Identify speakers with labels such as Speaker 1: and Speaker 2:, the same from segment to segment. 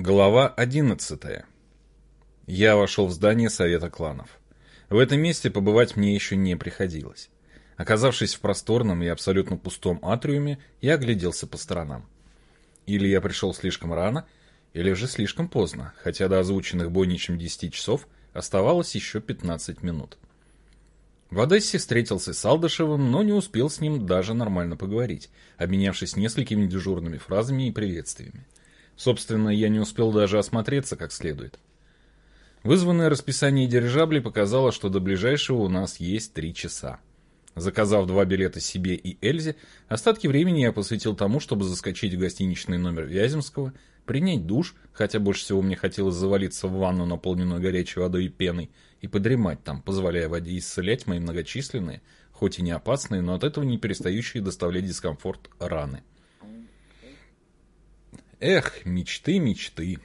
Speaker 1: Глава 11. Я вошел в здание Совета кланов. В этом месте побывать мне еще не приходилось. Оказавшись в просторном и абсолютно пустом атриуме, я огляделся по сторонам. Или я пришел слишком рано, или же слишком поздно, хотя до озвученных более чем 10 часов оставалось еще 15 минут. В Одессе встретился с Алдышевым, но не успел с ним даже нормально поговорить, обменявшись несколькими дежурными фразами и приветствиями. Собственно, я не успел даже осмотреться как следует. Вызванное расписание дирижаблей показало, что до ближайшего у нас есть три часа. Заказав два билета себе и Эльзе, остатки времени я посвятил тому, чтобы заскочить в гостиничный номер Вяземского, принять душ, хотя больше всего мне хотелось завалиться в ванну, наполненную горячей водой и пеной, и подремать там, позволяя воде исцелять мои многочисленные, хоть и не опасные, но от этого не перестающие доставлять дискомфорт раны. Эх, мечты, мечты.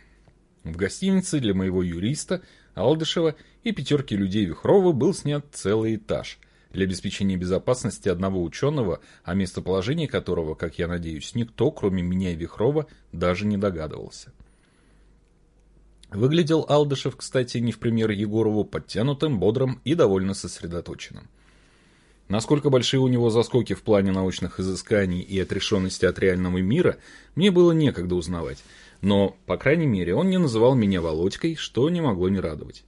Speaker 1: В гостинице для моего юриста, Алдышева и пятерки людей Вихрова был снят целый этаж для обеспечения безопасности одного ученого, о местоположении которого, как я надеюсь, никто, кроме меня и Вихрова, даже не догадывался. Выглядел Алдышев, кстати, не в пример Егорову, подтянутым, бодрым и довольно сосредоточенным. Насколько большие у него заскоки в плане научных изысканий и отрешенности от реального мира, мне было некогда узнавать. Но, по крайней мере, он не называл меня Володькой, что не могло не радовать.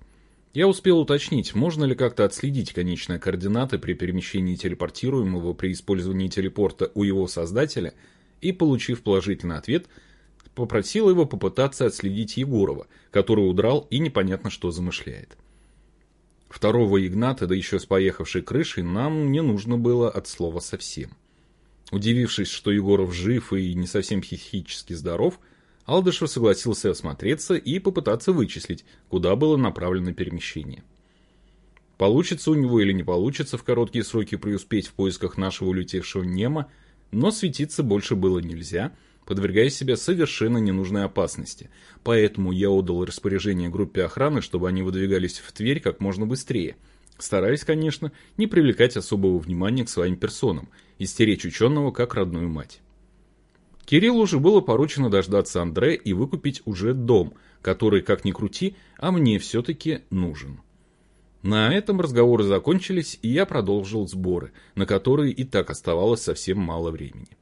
Speaker 1: Я успел уточнить, можно ли как-то отследить конечные координаты при перемещении телепортируемого при использовании телепорта у его создателя, и, получив положительный ответ, попросил его попытаться отследить Егорова, который удрал и непонятно что замышляет. Второго Игната, да еще с поехавшей крышей, нам не нужно было от слова совсем. Удивившись, что Егоров жив и не совсем психически здоров, Алдышев согласился осмотреться и попытаться вычислить, куда было направлено перемещение. Получится у него или не получится в короткие сроки преуспеть в поисках нашего улетевшего Нема, но светиться больше было нельзя – подвергая себя совершенно ненужной опасности. Поэтому я отдал распоряжение группе охраны, чтобы они выдвигались в Тверь как можно быстрее. Стараясь, конечно, не привлекать особого внимания к своим персонам и стеречь ученого как родную мать. Кириллу же было поручено дождаться Андре и выкупить уже дом, который, как ни крути, а мне все-таки нужен. На этом разговоры закончились, и я продолжил сборы, на которые и так оставалось совсем мало времени.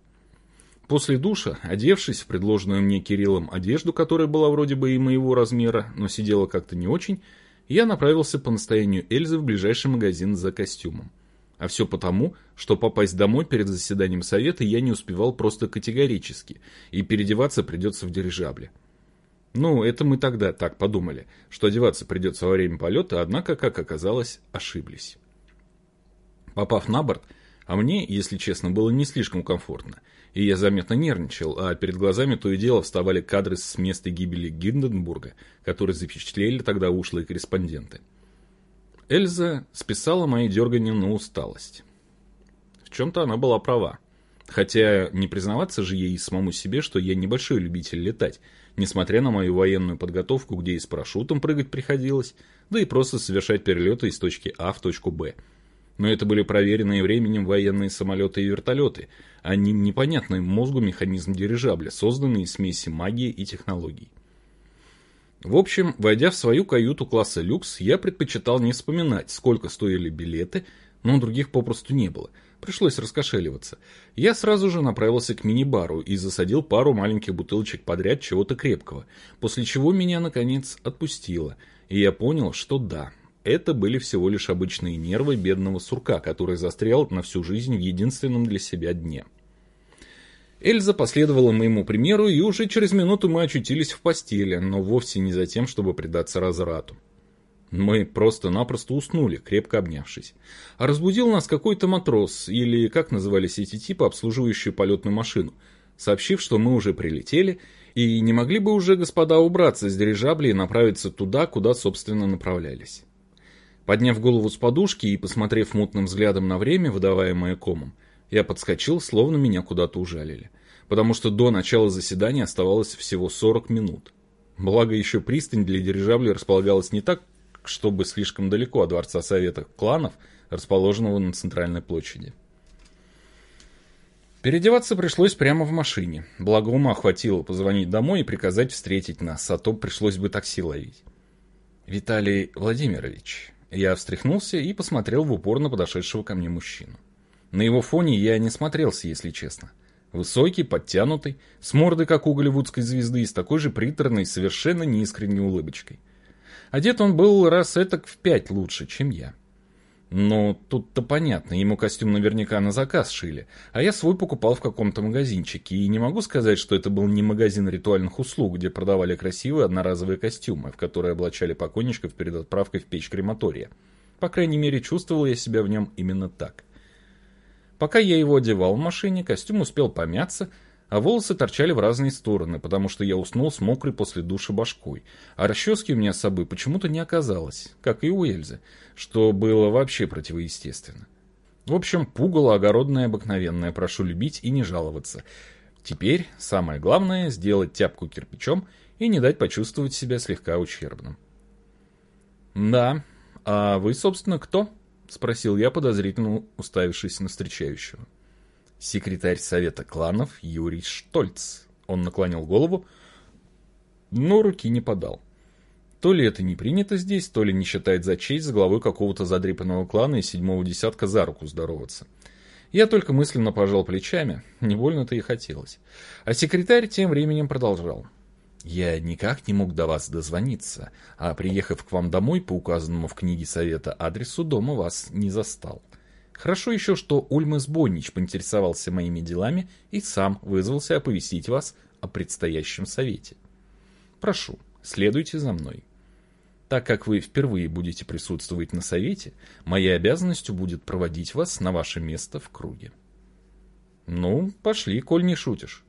Speaker 1: После душа, одевшись в предложенную мне Кириллом одежду, которая была вроде бы и моего размера, но сидела как-то не очень, я направился по настоянию Эльзы в ближайший магазин за костюмом. А все потому, что попасть домой перед заседанием совета я не успевал просто категорически, и переодеваться придется в дирижабле. Ну, это мы тогда так подумали, что одеваться придется во время полета, однако, как оказалось, ошиблись. Попав на борт, а мне, если честно, было не слишком комфортно – и я заметно нервничал, а перед глазами то и дело вставали кадры с места гибели Гинденбурга, которые запечатлели тогда ушлые корреспонденты. Эльза списала мои дергания на усталость. В чем-то она была права. Хотя не признаваться же ей самому себе, что я небольшой любитель летать, несмотря на мою военную подготовку, где и с парашютом прыгать приходилось, да и просто совершать перелеты из точки А в точку Б – но это были проверенные временем военные самолеты и вертолеты, а не непонятный мозгу механизм дирижабля, созданный из смеси магии и технологий. В общем, войдя в свою каюту класса люкс, я предпочитал не вспоминать, сколько стоили билеты, но других попросту не было. Пришлось раскошеливаться. Я сразу же направился к мини-бару и засадил пару маленьких бутылочек подряд чего-то крепкого, после чего меня, наконец, отпустило, и я понял, что да, это были всего лишь обычные нервы бедного сурка, который застрял на всю жизнь в единственном для себя дне. Эльза последовала моему примеру, и уже через минуту мы очутились в постели, но вовсе не за тем, чтобы предаться разврату. Мы просто-напросто уснули, крепко обнявшись. А разбудил нас какой-то матрос, или как назывались эти типы, обслуживающие полетную машину, сообщив, что мы уже прилетели, и не могли бы уже господа убраться с дирижабля и направиться туда, куда, собственно, направлялись. Подняв голову с подушки и посмотрев мутным взглядом на время, выдаваемое комом, я подскочил, словно меня куда-то ужалили. Потому что до начала заседания оставалось всего 40 минут. Благо еще пристань для дирижабля располагалась не так, чтобы слишком далеко от Дворца Совета кланов, расположенного на центральной площади. Переодеваться пришлось прямо в машине. Благо ума хватило позвонить домой и приказать встретить нас, а то пришлось бы такси ловить. «Виталий Владимирович». Я встряхнулся и посмотрел в упор на подошедшего ко мне мужчину. На его фоне я не смотрелся, если честно. Высокий, подтянутый, с мордой, как у голливудской звезды, и с такой же приторной, совершенно неискренней улыбочкой. Одет он был раз этак в пять лучше, чем я. Но тут-то понятно, ему костюм наверняка на заказ шили, а я свой покупал в каком-то магазинчике, и не могу сказать, что это был не магазин ритуальных услуг, где продавали красивые одноразовые костюмы, в которые облачали покойничков перед отправкой в печь крематория. По крайней мере, чувствовал я себя в нем именно так. Пока я его одевал в машине, костюм успел помяться, а волосы торчали в разные стороны, потому что я уснул с мокрой после душа башкой, а расчески у меня с собой почему-то не оказалось, как и у Эльзы, что было вообще противоестественно. В общем, пугало огородное обыкновенное, прошу любить и не жаловаться. Теперь самое главное сделать тяпку кирпичом и не дать почувствовать себя слегка ущербным. «Да, а вы, собственно, кто?» — спросил я, подозрительно уставившись на встречающего. «Секретарь Совета кланов Юрий Штольц». Он наклонил голову, но руки не подал. То ли это не принято здесь, то ли не считает за честь с главой какого-то задрипанного клана и седьмого десятка за руку здороваться. Я только мысленно пожал плечами, не больно-то и хотелось. А секретарь тем временем продолжал. Я никак не мог до вас дозвониться, а приехав к вам домой по указанному в книге совета адресу дома вас не застал. Хорошо еще, что Ульмас Боннич поинтересовался моими делами и сам вызвался оповестить вас о предстоящем совете. Прошу, следуйте за мной. Так как вы впервые будете присутствовать на совете, моей обязанностью будет проводить вас на ваше место в круге. Ну, пошли, коль не шутишь.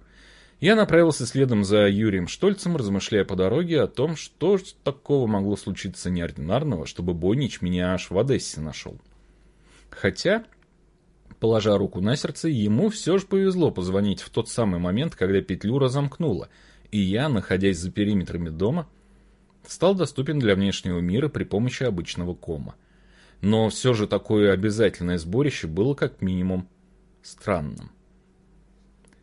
Speaker 1: Я направился следом за Юрием Штольцем, размышляя по дороге о том, что такого могло случиться неординарного, чтобы Бойнич меня аж в Одессе нашел. Хотя, положа руку на сердце, ему все же повезло позвонить в тот самый момент, когда петлю разомкнула, и я, находясь за периметрами дома, стал доступен для внешнего мира при помощи обычного кома. Но все же такое обязательное сборище было как минимум странным.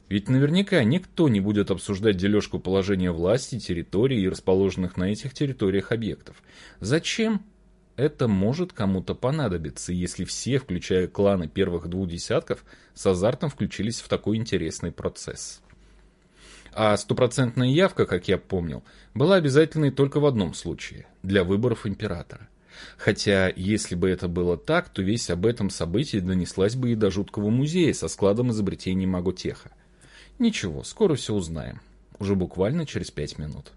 Speaker 1: Ведь наверняка никто не будет обсуждать дележку положения власти, территорий и расположенных на этих территориях объектов. Зачем? Это может кому-то понадобиться, если все, включая кланы первых двух десятков, с азартом включились в такой интересный процесс. А стопроцентная явка, как я помнил, была обязательной только в одном случае – для выборов императора. Хотя, если бы это было так, то весь об этом событии донеслась бы и до жуткого музея со складом изобретений Маготеха. Ничего, скоро все узнаем. Уже буквально через пять минут.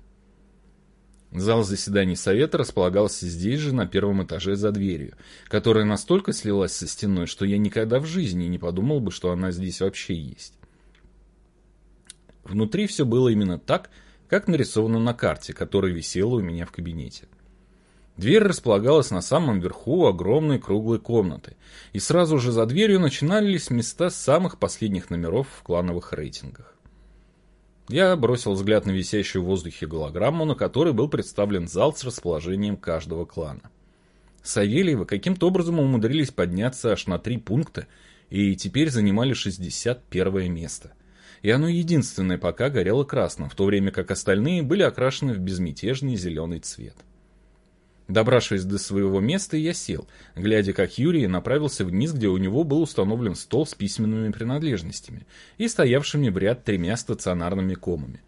Speaker 1: Зал заседаний совета располагался здесь же, на первом этаже за дверью, которая настолько слилась со стеной, что я никогда в жизни не подумал бы, что она здесь вообще есть. Внутри все было именно так, как нарисовано на карте, которая висела у меня в кабинете. Дверь располагалась на самом верху огромной круглой комнаты, и сразу же за дверью начинались места самых последних номеров в клановых рейтингах. Я бросил взгляд на висящую в воздухе голограмму, на которой был представлен зал с расположением каждого клана. Савельевы каким-то образом умудрились подняться аж на три пункта и теперь занимали 61 место. И оно единственное пока горело красным, в то время как остальные были окрашены в безмятежный зеленый цвет. Добравшись до своего места, я сел, глядя, как Юрий направился вниз, где у него был установлен стол с письменными принадлежностями и стоявшими в ряд тремя стационарными комами.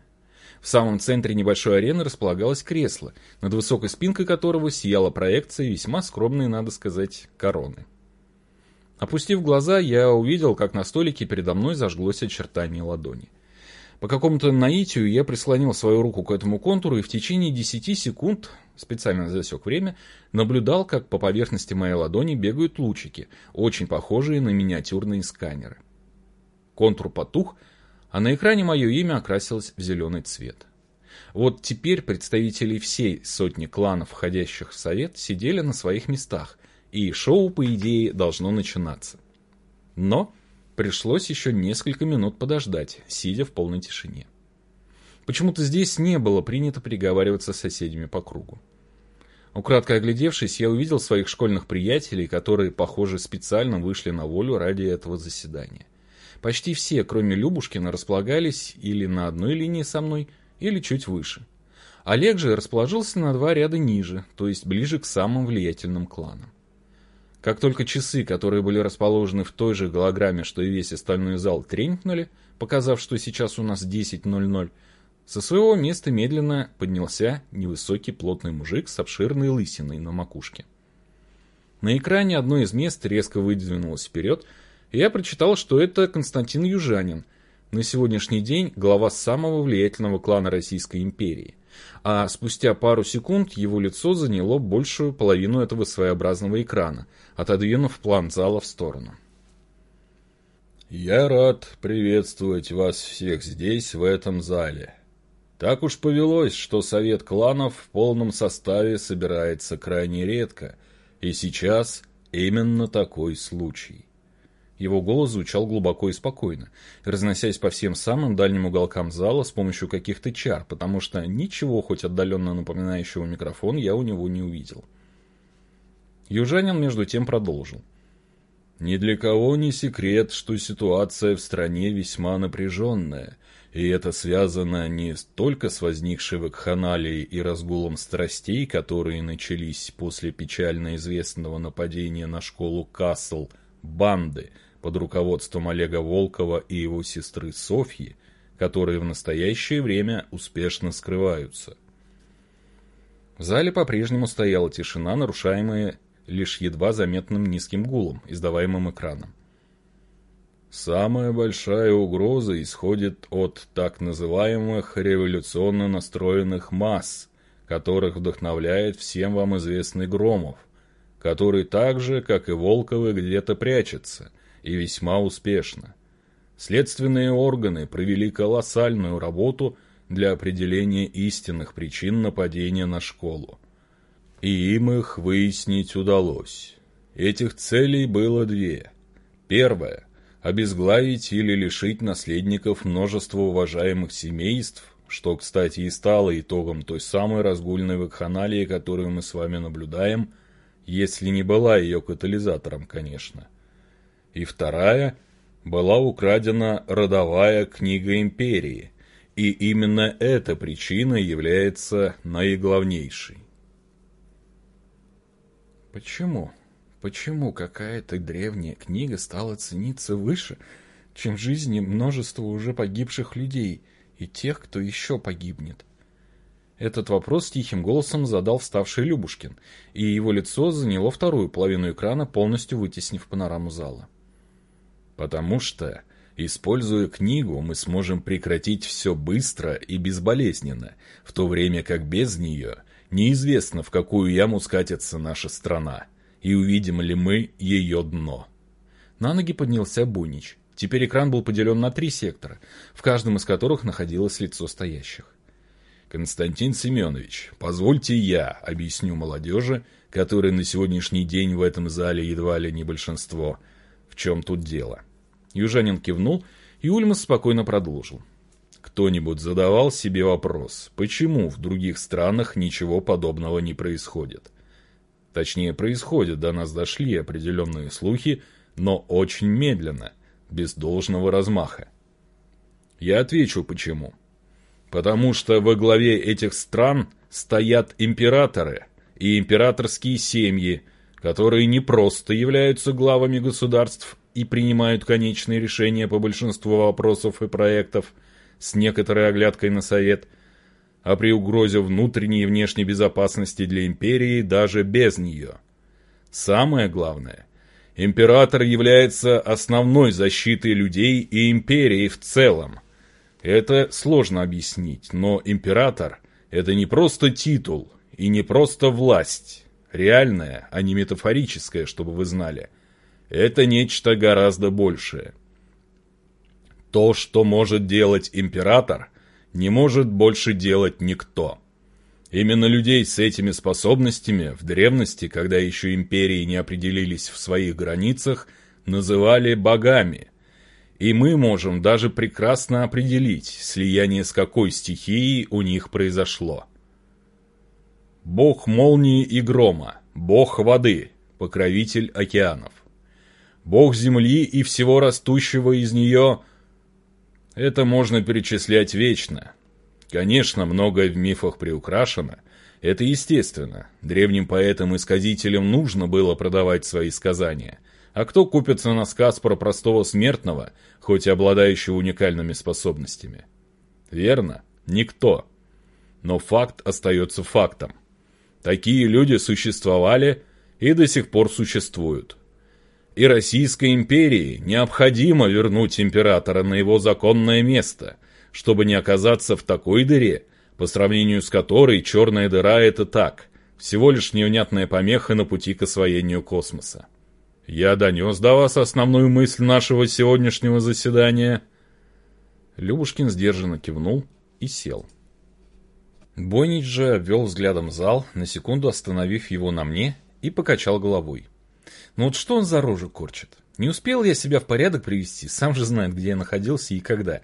Speaker 1: В самом центре небольшой арены располагалось кресло, над высокой спинкой которого сияла проекция весьма скромной, надо сказать, короны. Опустив глаза, я увидел, как на столике передо мной зажглось очертание ладони. По какому-то наитию я прислонил свою руку к этому контуру и в течение 10 секунд, специально засек время, наблюдал, как по поверхности моей ладони бегают лучики, очень похожие на миниатюрные сканеры. Контур потух, а на экране мое имя окрасилось в зеленый цвет. Вот теперь представители всей сотни кланов, входящих в совет, сидели на своих местах, и шоу, по идее, должно начинаться. Но Пришлось еще несколько минут подождать, сидя в полной тишине. Почему-то здесь не было принято переговариваться с соседями по кругу. Украдко оглядевшись, я увидел своих школьных приятелей, которые, похоже, специально вышли на волю ради этого заседания. Почти все, кроме Любушкина, располагались или на одной линии со мной, или чуть выше. Олег же расположился на два ряда ниже, то есть ближе к самым влиятельным кланам. Как только часы, которые были расположены в той же голограмме, что и весь остальной зал, тренькнули, показав, что сейчас у нас 10.00, со своего места медленно поднялся невысокий плотный мужик с обширной лысиной на макушке. На экране одно из мест резко выдвинулось вперед, и я прочитал, что это Константин Южанин, на сегодняшний день глава самого влиятельного клана Российской империи. А спустя пару секунд его лицо заняло большую половину этого своеобразного экрана, отодвинув план зала в сторону.
Speaker 2: «Я рад приветствовать вас всех здесь, в этом зале», так уж повелось, что совет кланов в полном составе собирается крайне редко, и сейчас именно такой случай.
Speaker 1: Его голос звучал глубоко и спокойно, разносясь по всем самым дальним уголкам зала с помощью каких-то чар, потому что ничего, хоть отдаленно напоминающего микрофон, я у него не увидел. Южанин между тем продолжил.
Speaker 2: «Ни для кого не секрет, что ситуация в стране весьма напряженная, и это связано не только с возникшей вакханалией и разгулом страстей, которые начались после печально известного нападения на школу Касл банды под руководством Олега Волкова и его сестры Софьи, которые в настоящее время успешно скрываются.
Speaker 1: В зале по-прежнему стояла тишина, нарушаемая лишь едва заметным низким гулом, издаваемым экраном.
Speaker 2: Самая большая угроза исходит от так называемых революционно настроенных масс, которых вдохновляет всем вам известный Громов, который так же, как и Волковы, где-то прячется, и весьма успешно. Следственные органы провели колоссальную работу для определения истинных причин нападения на школу. И им их выяснить удалось. Этих целей было две. Первая обезглавить или лишить наследников множества уважаемых семейств, что, кстати, и стало итогом той самой разгульной вакханалии, которую мы с вами наблюдаем, если не была ее катализатором, конечно. И вторая была украдена родовая книга империи, и именно эта причина является наиглавнейшей.
Speaker 1: Почему? Почему какая-то древняя книга стала цениться выше, чем жизни множества уже погибших людей и тех, кто еще погибнет? Этот вопрос тихим голосом задал вставший Любушкин, и его лицо заняло вторую половину экрана, полностью вытеснив панораму зала.
Speaker 2: «Потому что, используя книгу, мы сможем прекратить все быстро и безболезненно, в то время как без нее неизвестно, в какую яму скатится наша страна и увидим ли мы ее дно.
Speaker 1: На ноги поднялся Бунич. Теперь экран был поделен на три сектора, в каждом из которых находилось лицо стоящих.
Speaker 2: Константин Семенович, позвольте я объясню молодежи, которая на сегодняшний день в этом зале едва ли не большинство, в чем тут дело.
Speaker 1: Южанин кивнул, и Ульмас спокойно продолжил.
Speaker 2: Кто-нибудь задавал себе вопрос, почему в других странах ничего подобного не происходит? Точнее, происходит, до нас дошли определенные слухи, но очень медленно, без должного размаха. Я отвечу почему. Потому что во главе этих стран стоят императоры и императорские семьи, которые не просто являются главами государств и принимают конечные решения по большинству вопросов и проектов с некоторой оглядкой на совет, а при угрозе внутренней и внешней безопасности для империи даже без нее. Самое главное, император является основной защитой людей и империи в целом. Это сложно объяснить, но император – это не просто титул и не просто власть, реальная, а не метафорическая, чтобы вы знали. Это нечто гораздо большее. То, что может делать император – не может больше делать никто. Именно людей с этими способностями в древности, когда еще империи не определились в своих границах, называли богами. И мы можем даже прекрасно определить, слияние с какой стихией у них произошло. Бог молнии и грома, бог воды, покровитель океанов. Бог земли и всего растущего из нее. Это можно перечислять вечно. Конечно, многое в мифах приукрашено. Это естественно. Древним поэтам и сказителям нужно было продавать свои сказания. А кто купится на сказ про простого смертного, хоть и обладающего уникальными способностями? Верно? Никто. Но факт остается фактом. Такие люди существовали и до сих пор существуют. И Российской империи необходимо вернуть императора на его законное место, чтобы не оказаться в такой дыре, по сравнению с которой черная дыра – это так, всего лишь невнятная помеха на пути к освоению космоса. Я донес до вас основную мысль нашего сегодняшнего заседания.
Speaker 1: Любушкин сдержанно кивнул и сел. Бойнич же обвел взглядом зал, на секунду остановив его на мне, и покачал головой. Ну вот что он за рожу корчит? Не успел я себя в порядок привести, сам же знает, где я находился и когда.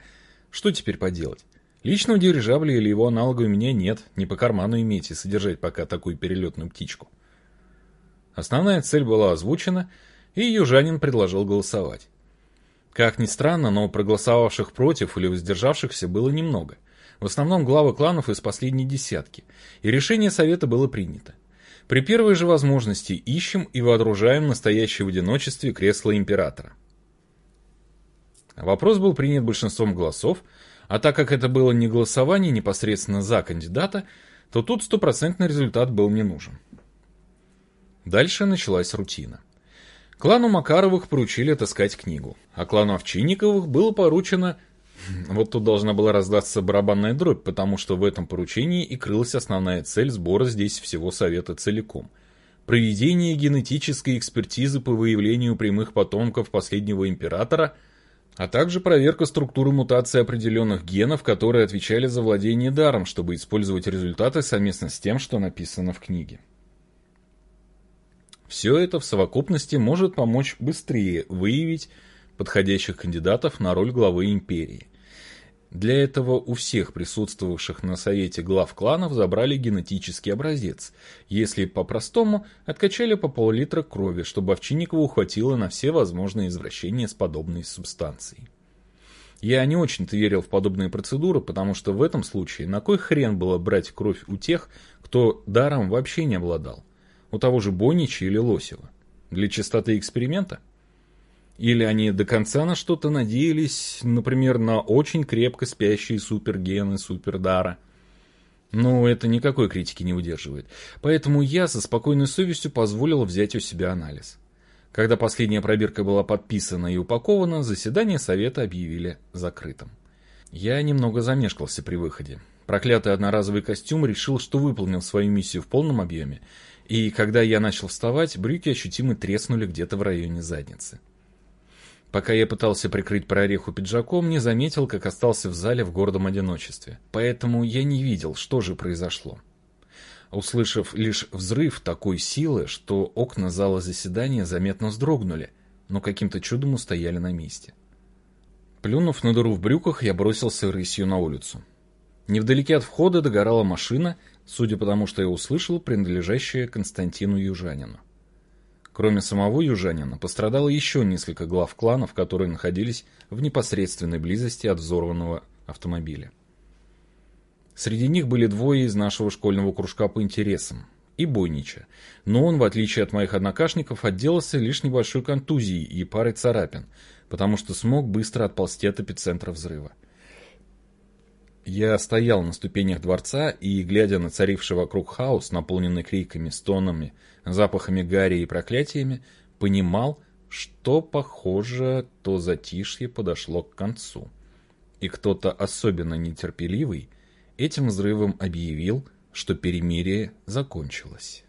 Speaker 1: Что теперь поделать? Личного дирижабля или его аналога у меня нет, не по карману иметь и содержать пока такую перелетную птичку. Основная цель была озвучена — и южанин предложил голосовать. Как ни странно, но проголосовавших против или воздержавшихся было немного. В основном главы кланов из последней десятки, и решение совета было принято. При первой же возможности ищем и вооружаем настоящее в одиночестве кресло императора. Вопрос был принят большинством голосов, а так как это было не голосование непосредственно за кандидата, то тут стопроцентный результат был не нужен. Дальше началась рутина. Клану Макаровых поручили отыскать книгу, а клану Овчинниковых было поручено... Вот тут должна была раздаться барабанная дробь, потому что в этом поручении и крылась основная цель сбора здесь всего совета целиком. Проведение генетической экспертизы по выявлению прямых потомков последнего императора, а также проверка структуры мутации определенных генов, которые отвечали за владение даром, чтобы использовать результаты совместно с тем, что написано в книге. Все это в совокупности может помочь быстрее выявить подходящих кандидатов на роль главы империи. Для этого у всех присутствовавших на совете глав кланов забрали генетический образец. Если по-простому, откачали по пол-литра крови, чтобы Овчинникову хватило на все возможные извращения с подобной субстанцией. Я не очень-то верил в подобные процедуры, потому что в этом случае на кой хрен было брать кровь у тех, кто даром вообще не обладал? у того же Бонича или Лосева? Для чистоты эксперимента? Или они до конца на что-то надеялись, например, на очень крепко спящие супергены супердара? Но это никакой критики не выдерживает. Поэтому я со спокойной совестью позволил взять у себя анализ. Когда последняя пробирка была подписана и упакована, заседание совета объявили закрытым. Я немного замешкался при выходе. Проклятый одноразовый костюм решил, что выполнил свою миссию в полном объеме, и когда я начал вставать, брюки ощутимо треснули где-то в районе задницы. Пока я пытался прикрыть прореху пиджаком, не заметил, как остался в зале в гордом одиночестве. Поэтому я не видел, что же произошло. Услышав лишь взрыв такой силы, что окна зала заседания заметно вздрогнули, но каким-то чудом устояли на месте. Плюнув на дыру в брюках, я бросился рысью на улицу. Невдалеке от входа догорала машина, судя по тому, что я услышал, принадлежащая Константину Южанину. Кроме самого Южанина, пострадало еще несколько глав кланов, которые находились в непосредственной близости от взорванного автомобиля. Среди них были двое из нашего школьного кружка по интересам и Бойнича, но он, в отличие от моих однокашников, отделался лишь небольшой контузией и парой царапин, потому что смог быстро отползти от эпицентра взрыва. Я стоял на ступенях дворца и, глядя на царивший вокруг хаос, наполненный криками, стонами, запахами гари и проклятиями, понимал, что, похоже, то затишье подошло к концу. И кто-то особенно нетерпеливый этим взрывом объявил, что перемирие закончилось.